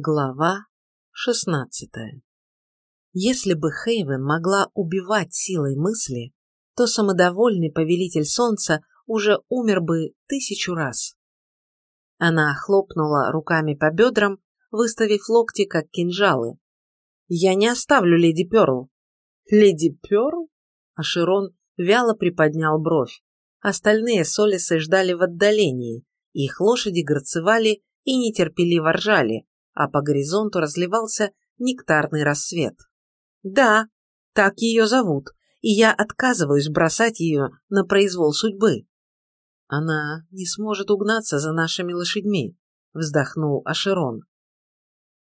Глава шестнадцатая Если бы Хейвен могла убивать силой мысли, то самодовольный повелитель солнца уже умер бы тысячу раз. Она хлопнула руками по бедрам, выставив локти, как кинжалы. «Я не оставлю леди Перл». «Леди Перл?» Аширон вяло приподнял бровь. Остальные солисы ждали в отдалении, их лошади грацевали и нетерпеливо ржали, а по горизонту разливался нектарный рассвет. «Да, так ее зовут, и я отказываюсь бросать ее на произвол судьбы». «Она не сможет угнаться за нашими лошадьми», — вздохнул Ашерон.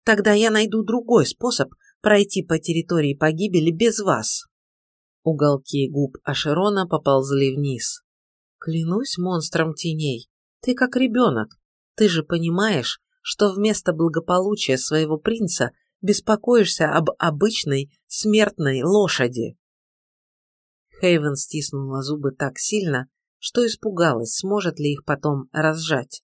«Тогда я найду другой способ пройти по территории погибели без вас». Уголки губ Ашерона поползли вниз. «Клянусь монстром теней, ты как ребенок. Ты же понимаешь, что вместо благополучия своего принца беспокоишься об обычной смертной лошади. Хейвен стиснула зубы так сильно, что испугалась, сможет ли их потом разжать.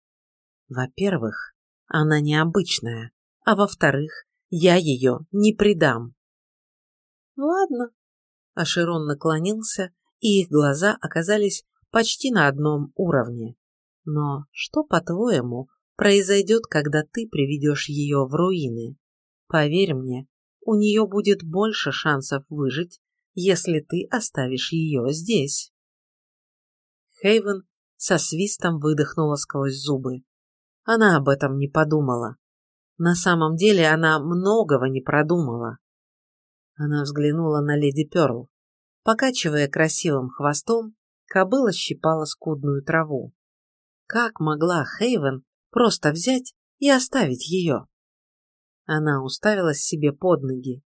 Во-первых, она необычная, а во-вторых, я ее не предам. Ладно. Аширон наклонился, и их глаза оказались почти на одном уровне. Но что, по-твоему, произойдет, когда ты приведешь ее в руины. Поверь мне, у нее будет больше шансов выжить, если ты оставишь ее здесь. Хейвен со свистом выдохнула сквозь зубы. Она об этом не подумала. На самом деле она многого не продумала. Она взглянула на леди Перл. Покачивая красивым хвостом, кобыла щипала скудную траву. Как могла Хейвен Просто взять и оставить ее. Она уставилась себе под ноги.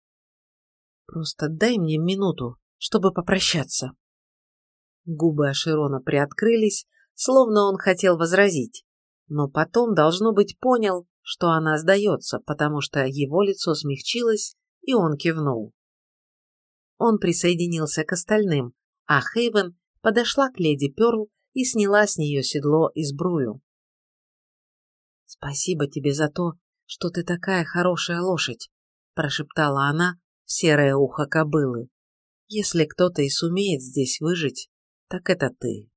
Просто дай мне минуту, чтобы попрощаться. Губы Аширона приоткрылись, словно он хотел возразить, но потом, должно быть, понял, что она сдается, потому что его лицо смягчилось, и он кивнул. Он присоединился к остальным, а Хейвен подошла к леди Перл и сняла с нее седло и сбрую. «Спасибо тебе за то, что ты такая хорошая лошадь», прошептала она в серое ухо кобылы. «Если кто-то и сумеет здесь выжить, так это ты».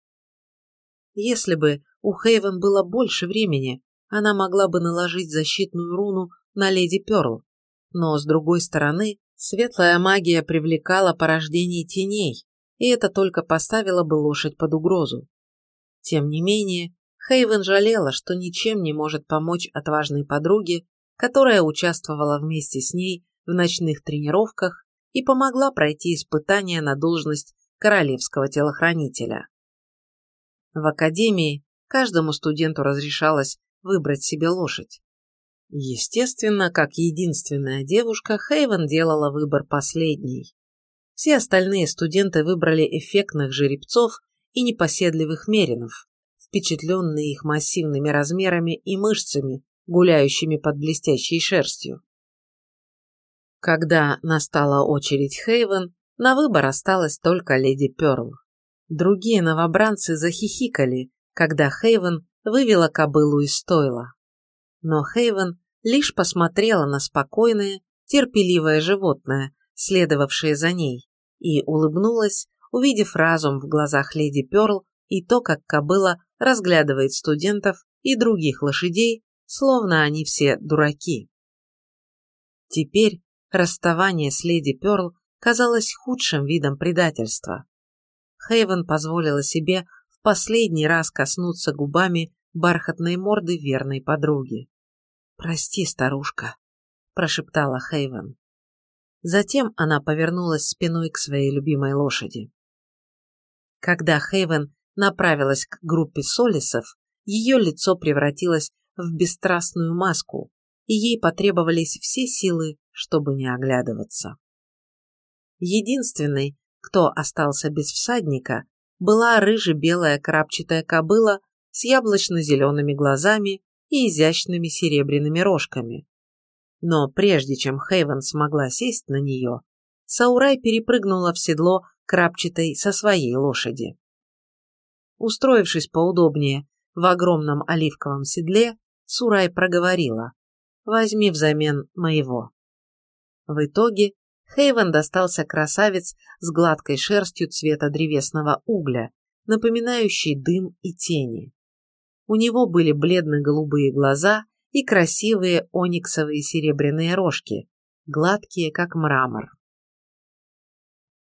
Если бы у Хейвен было больше времени, она могла бы наложить защитную руну на леди Перл, но, с другой стороны, светлая магия привлекала порождение теней, и это только поставило бы лошадь под угрозу. Тем не менее, Хейвен жалела, что ничем не может помочь отважной подруге, которая участвовала вместе с ней в ночных тренировках и помогла пройти испытания на должность королевского телохранителя. В академии каждому студенту разрешалось выбрать себе лошадь. Естественно, как единственная девушка, Хейвен делала выбор последний. Все остальные студенты выбрали эффектных жеребцов и непоседливых меринов, впечатленные их массивными размерами и мышцами, гуляющими под блестящей шерстью. Когда настала очередь Хейвен, на выбор осталась только леди Перл. Другие новобранцы захихикали, когда Хейвен вывела кобылу из стойла. Но Хейвен лишь посмотрела на спокойное, терпеливое животное, следовавшее за ней, и улыбнулась, увидев разум в глазах леди Перл и то, как кобыла разглядывает студентов и других лошадей, словно они все дураки. Теперь расставание с леди Перл казалось худшим видом предательства. Хейвен позволила себе в последний раз коснуться губами бархатной морды верной подруги. «Прости, старушка», – прошептала Хейвен. Затем она повернулась спиной к своей любимой лошади. Когда Хейвен направилась к группе солисов, ее лицо превратилось в бесстрастную маску, и ей потребовались все силы, чтобы не оглядываться. Единственной, кто остался без всадника, была рыже-белая крапчатая кобыла с яблочно-зелеными глазами и изящными серебряными рожками. Но прежде чем Хейвен смогла сесть на нее, Саурай перепрыгнула в седло крапчатой со своей лошади. Устроившись поудобнее в огромном оливковом седле, Сурай проговорила. возьми взамен моего. В итоге Хейвен достался красавец с гладкой шерстью цвета древесного угля, напоминающий дым и тени. У него были бледно-голубые глаза и красивые ониксовые серебряные рожки, гладкие, как мрамор.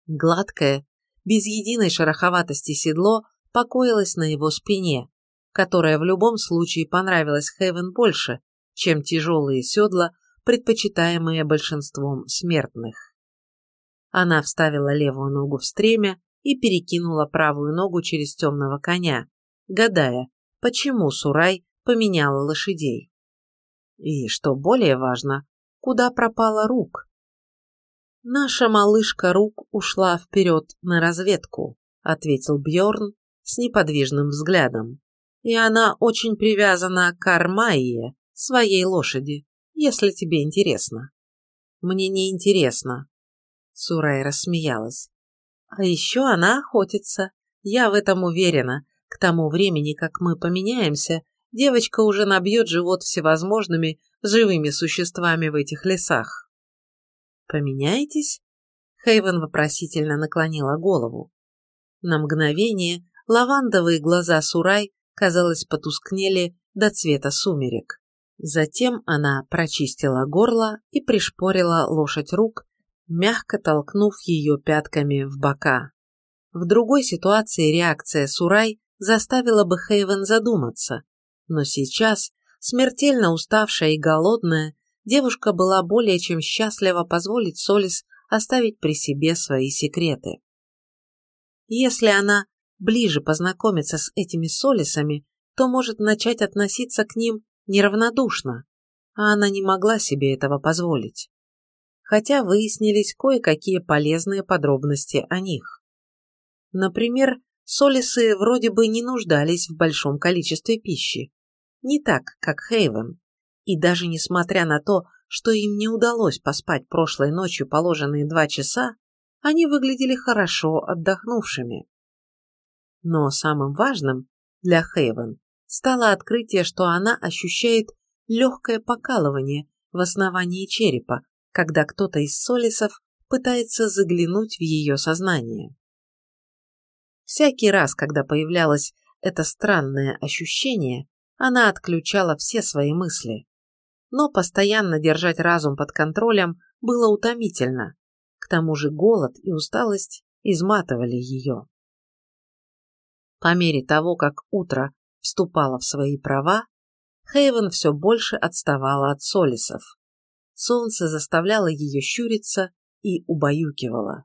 Гладкое, без единой шероховатости седло покоилось на его спине, которая в любом случае понравилась Хейвен больше, чем тяжелые седла, предпочитаемые большинством смертных. Она вставила левую ногу в стремя и перекинула правую ногу через темного коня, гадая, почему Сурай поменяла лошадей. И, что более важно, куда пропала Рук? Наша малышка Рук ушла вперед на разведку, ответил Бьорн с неподвижным взглядом. И она очень привязана к Армайе, своей лошади, если тебе интересно. Мне не интересно. Сурай рассмеялась. А еще она охотится. Я в этом уверена. К тому времени, как мы поменяемся, девочка уже набьет живот всевозможными живыми существами в этих лесах. Поменяетесь? Хейвен вопросительно наклонила голову. На мгновение лавандовые глаза Сурай, казалось, потускнели до цвета сумерек. Затем она прочистила горло и пришпорила лошадь рук, мягко толкнув ее пятками в бока. В другой ситуации реакция Сурай заставила бы Хейвен задуматься, но сейчас, смертельно уставшая и голодная, девушка была более чем счастлива позволить Солис оставить при себе свои секреты. Если она ближе познакомится с этими Солисами, то может начать относиться к ним неравнодушно, а она не могла себе этого позволить. Хотя выяснились кое-какие полезные подробности о них. Например, солисы вроде бы не нуждались в большом количестве пищи. Не так, как Хейвен. И даже несмотря на то, что им не удалось поспать прошлой ночью положенные два часа, они выглядели хорошо отдохнувшими. Но самым важным для Хейвен стало открытие, что она ощущает легкое покалывание в основании черепа, когда кто-то из солисов пытается заглянуть в ее сознание. Всякий раз, когда появлялось это странное ощущение, она отключала все свои мысли. Но постоянно держать разум под контролем было утомительно. К тому же голод и усталость изматывали ее. По мере того, как утро вступала в свои права, Хейвен все больше отставала от солисов. Солнце заставляло ее щуриться и убаюкивало.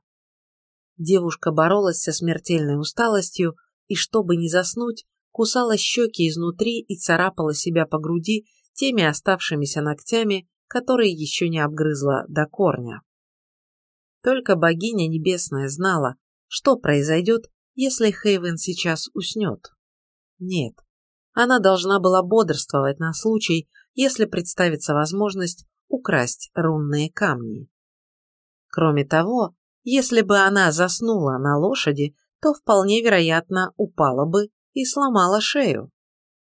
Девушка боролась со смертельной усталостью и, чтобы не заснуть, кусала щеки изнутри и царапала себя по груди теми оставшимися ногтями, которые еще не обгрызла до корня. Только богиня небесная знала, что произойдет, если Хейвен сейчас уснет. Нет, она должна была бодрствовать на случай, если представится возможность украсть рунные камни. Кроме того, если бы она заснула на лошади, то вполне вероятно упала бы и сломала шею.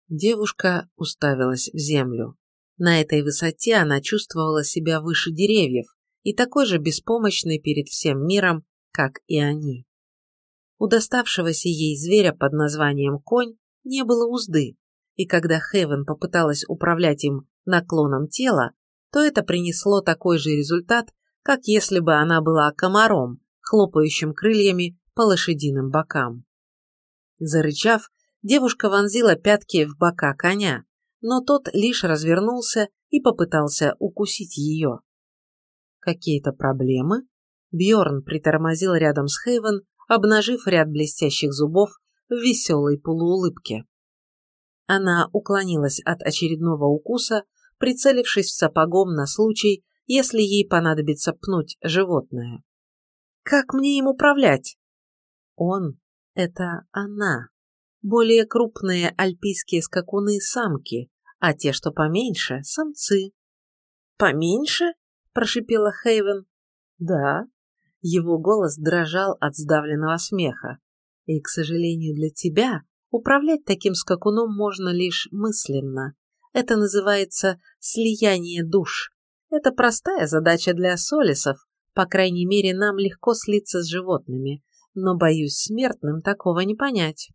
Девушка уставилась в землю. На этой высоте она чувствовала себя выше деревьев и такой же беспомощной перед всем миром, как и они. У доставшегося ей зверя под названием конь не было узды, и когда Хевен попыталась управлять им наклоном тела, то это принесло такой же результат, как если бы она была комаром, хлопающим крыльями по лошадиным бокам. Зарычав, девушка вонзила пятки в бока коня, но тот лишь развернулся и попытался укусить ее. Какие-то проблемы? Бьорн притормозил рядом с Хейвен, обнажив ряд блестящих зубов в веселой полуулыбке. Она уклонилась от очередного укуса, прицелившись сапогом на случай, если ей понадобится пнуть животное. «Как мне им управлять?» «Он — это она. Более крупные альпийские скакуны — самки, а те, что поменьше — самцы». «Поменьше?» — прошипела Хейвен. «Да». Его голос дрожал от сдавленного смеха. И, к сожалению для тебя, управлять таким скакуном можно лишь мысленно. Это называется слияние душ. Это простая задача для солисов, по крайней мере, нам легко слиться с животными, но, боюсь, смертным такого не понять.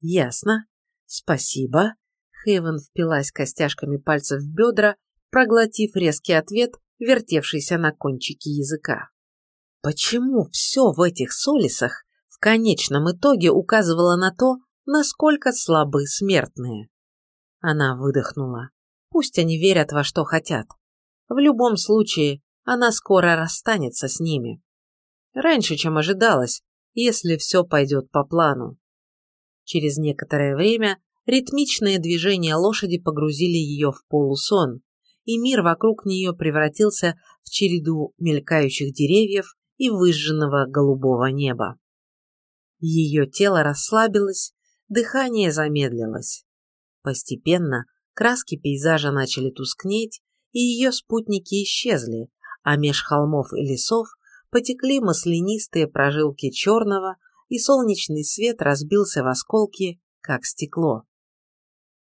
Ясно. Спасибо. Хейвен впилась костяшками пальцев в бедра, проглотив резкий ответ, вертевшийся на кончике языка. Почему все в этих солисах в конечном итоге указывало на то, насколько слабы смертные? Она выдохнула. Пусть они верят во что хотят. В любом случае, она скоро расстанется с ними. Раньше, чем ожидалось, если все пойдет по плану. Через некоторое время ритмичные движения лошади погрузили ее в полусон, и мир вокруг нее превратился в череду мелькающих деревьев и выжженного голубого неба. Ее тело расслабилось, дыхание замедлилось. Постепенно краски пейзажа начали тускнеть, и ее спутники исчезли, а меж холмов и лесов потекли маслянистые прожилки черного, и солнечный свет разбился в осколки, как стекло.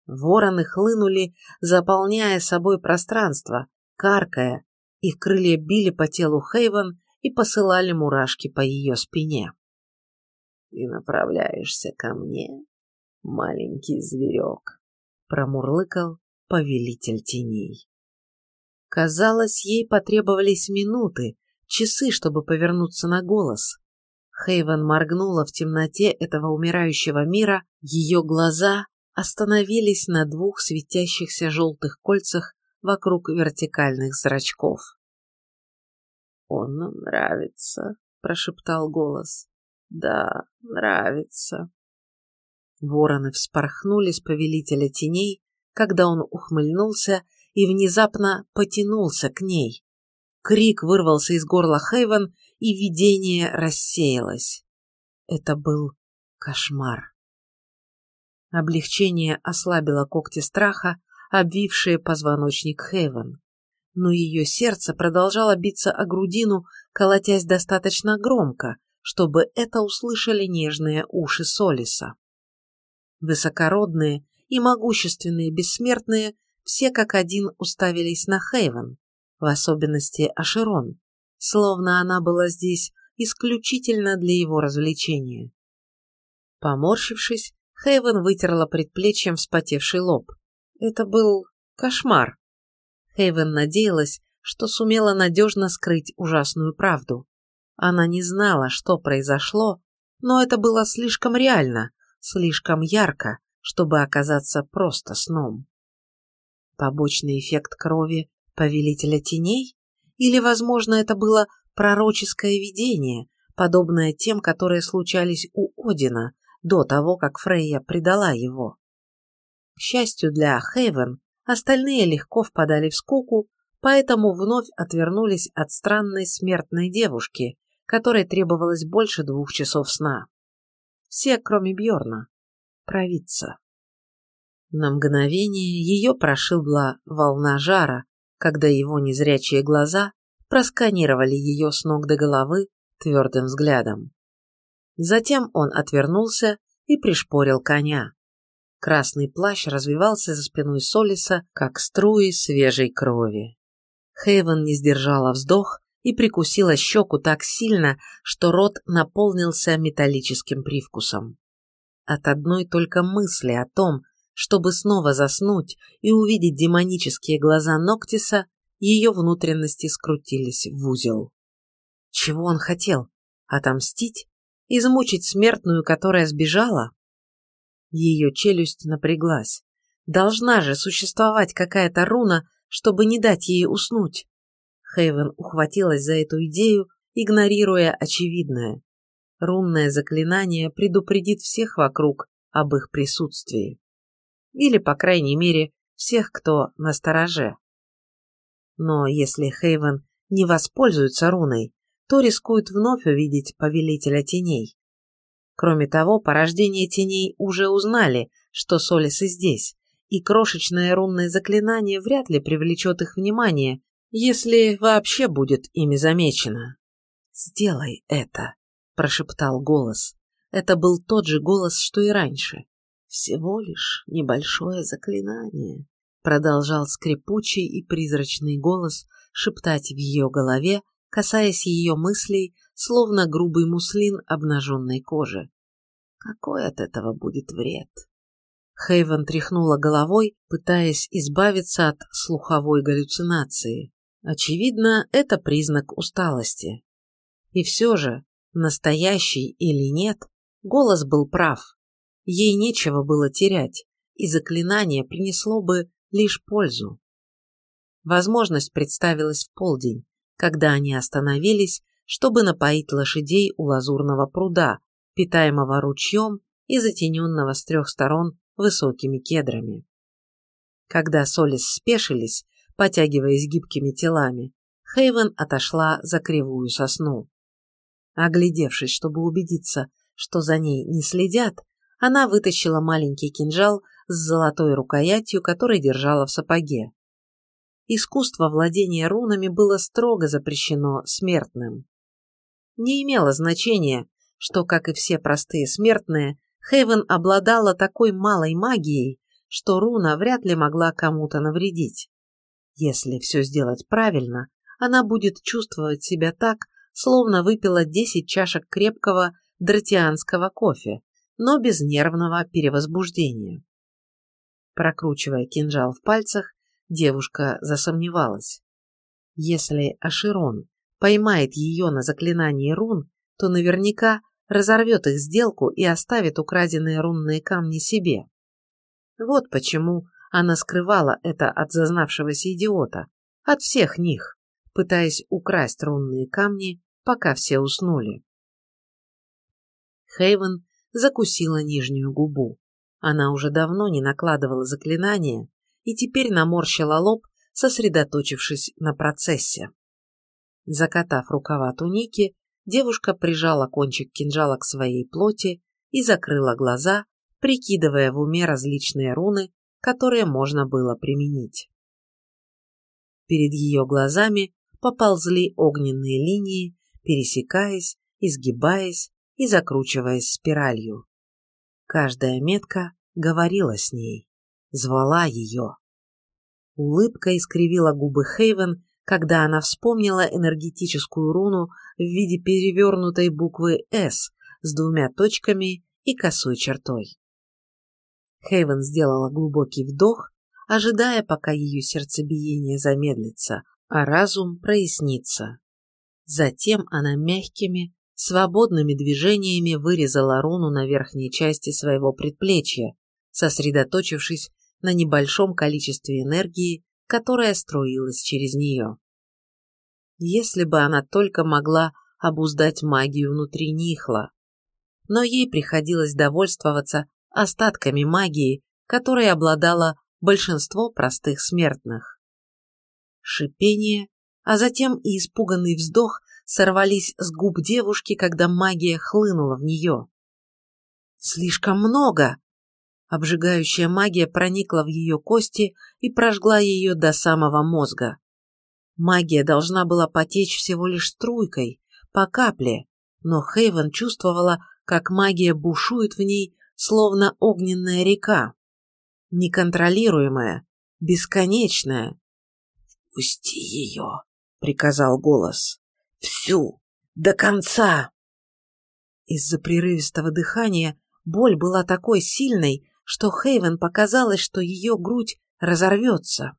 Вороны хлынули, заполняя собой пространство, каркая, их крылья били по телу Хейвен и посылали мурашки по ее спине. «Ты направляешься ко мне, маленький зверек», — промурлыкал повелитель теней. Казалось, ей потребовались минуты, часы, чтобы повернуться на голос. Хейвен моргнула в темноте этого умирающего мира, ее глаза остановились на двух светящихся желтых кольцах вокруг вертикальных зрачков. «Он нам нравится», — прошептал голос. «Да, нравится». Вороны вспорхнули с повелителя теней, когда он ухмыльнулся и внезапно потянулся к ней. Крик вырвался из горла Хейвен, и видение рассеялось. Это был кошмар. Облегчение ослабило когти страха, обвившие позвоночник Хейвен. Но ее сердце продолжало биться о грудину, колотясь достаточно громко, чтобы это услышали нежные уши Солиса. Высокородные и могущественные бессмертные все как один уставились на Хейвен, в особенности Ашерон, словно она была здесь исключительно для его развлечения. Поморщившись, Хейвен вытерла предплечьем вспотевший лоб. Это был кошмар. Хейвен надеялась, что сумела надежно скрыть ужасную правду. Она не знала, что произошло, но это было слишком реально, слишком ярко, чтобы оказаться просто сном. Побочный эффект крови повелителя теней? Или, возможно, это было пророческое видение, подобное тем, которые случались у Одина до того, как Фрейя предала его? К счастью для Хейвен, остальные легко впадали в скуку, поэтому вновь отвернулись от странной смертной девушки, которой требовалось больше двух часов сна. Все, кроме Бьорна. Провидца. На мгновение ее прошибла волна жара, когда его незрячие глаза просканировали ее с ног до головы твердым взглядом. Затем он отвернулся и пришпорил коня. Красный плащ развивался за спиной Солиса, как струи свежей крови. Хейвен не сдержала вздох и прикусила щеку так сильно, что рот наполнился металлическим привкусом. От одной только мысли о том, чтобы снова заснуть и увидеть демонические глаза Ноктиса, ее внутренности скрутились в узел. Чего он хотел? Отомстить? Измучить смертную, которая сбежала? Ее челюсть напряглась. Должна же существовать какая-то руна, чтобы не дать ей уснуть. Хейвен ухватилась за эту идею, игнорируя очевидное. Рунное заклинание предупредит всех вокруг об их присутствии или, по крайней мере, всех, кто на стороже. Но если Хейвен не воспользуется руной, то рискует вновь увидеть повелителя теней. Кроме того, порождение теней уже узнали, что Солисы здесь, и крошечное рунное заклинание вряд ли привлечет их внимание, если вообще будет ими замечено. «Сделай это», – прошептал голос. Это был тот же голос, что и раньше. Всего лишь небольшое заклинание. продолжал скрипучий и призрачный голос шептать в ее голове, касаясь ее мыслей, словно грубый муслин обнаженной кожи. Какой от этого будет вред? Хейвен тряхнула головой, пытаясь избавиться от слуховой галлюцинации. Очевидно, это признак усталости. И все же, настоящий или нет, голос был прав. Ей нечего было терять, и заклинание принесло бы лишь пользу. Возможность представилась в полдень, когда они остановились, чтобы напоить лошадей у лазурного пруда, питаемого ручьем и затененного с трех сторон высокими кедрами. Когда Солис спешились, потягиваясь гибкими телами, Хейвен отошла за кривую сосну. Оглядевшись, чтобы убедиться, что за ней не следят, она вытащила маленький кинжал с золотой рукоятью, который держала в сапоге. Искусство владения рунами было строго запрещено смертным. Не имело значения, что, как и все простые смертные, Хейвен обладала такой малой магией, что руна вряд ли могла кому-то навредить. Если все сделать правильно, она будет чувствовать себя так, словно выпила 10 чашек крепкого дратианского кофе, но без нервного перевозбуждения. Прокручивая кинжал в пальцах, девушка засомневалась. Если Аширон поймает ее на заклинании рун, то наверняка разорвет их сделку и оставит украденные рунные камни себе. Вот почему она скрывала это от зазнавшегося идиота, от всех них, пытаясь украсть рунные камни, пока все уснули. Хейвен закусила нижнюю губу. Она уже давно не накладывала заклинания и теперь наморщила лоб, сосредоточившись на процессе. Закатав рукава туники, девушка прижала кончик кинжала к своей плоти и закрыла глаза, прикидывая в уме различные руны, которые можно было применить. Перед ее глазами поползли огненные линии, пересекаясь, изгибаясь и закручиваясь спиралью. Каждая метка говорила с ней, звала ее. Улыбка искривила губы Хейвен, когда она вспомнила энергетическую руну в виде перевернутой буквы «С» с двумя точками и косой чертой. Хейвен сделала глубокий вдох, ожидая, пока ее сердцебиение замедлится, а разум прояснится. Затем она мягкими, свободными движениями вырезала руну на верхней части своего предплечья, сосредоточившись на небольшом количестве энергии, которая струилась через нее. Если бы она только могла обуздать магию внутри Нихла. Но ей приходилось довольствоваться остатками магии, которой обладало большинство простых смертных. Шипение, а затем и испуганный вздох сорвались с губ девушки, когда магия хлынула в нее. Слишком много! Обжигающая магия проникла в ее кости и прожгла ее до самого мозга. Магия должна была потечь всего лишь струйкой, по капле, но Хейвен чувствовала, как магия бушует в ней, словно огненная река. Неконтролируемая, бесконечная. «Пусти ее!» — приказал голос. «Всю! До конца!» Из-за прерывистого дыхания боль была такой сильной, что Хейвен показалось, что ее грудь разорвется.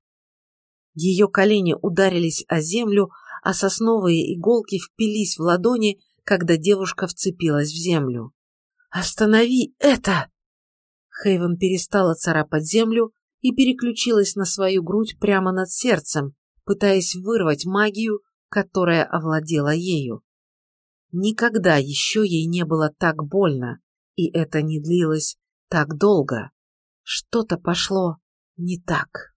Ее колени ударились о землю, а сосновые иголки впились в ладони, когда девушка вцепилась в землю. «Останови это!» Хейвен перестала царапать землю и переключилась на свою грудь прямо над сердцем, пытаясь вырвать магию, которая овладела ею. Никогда еще ей не было так больно, и это не длилось так долго. Что-то пошло не так.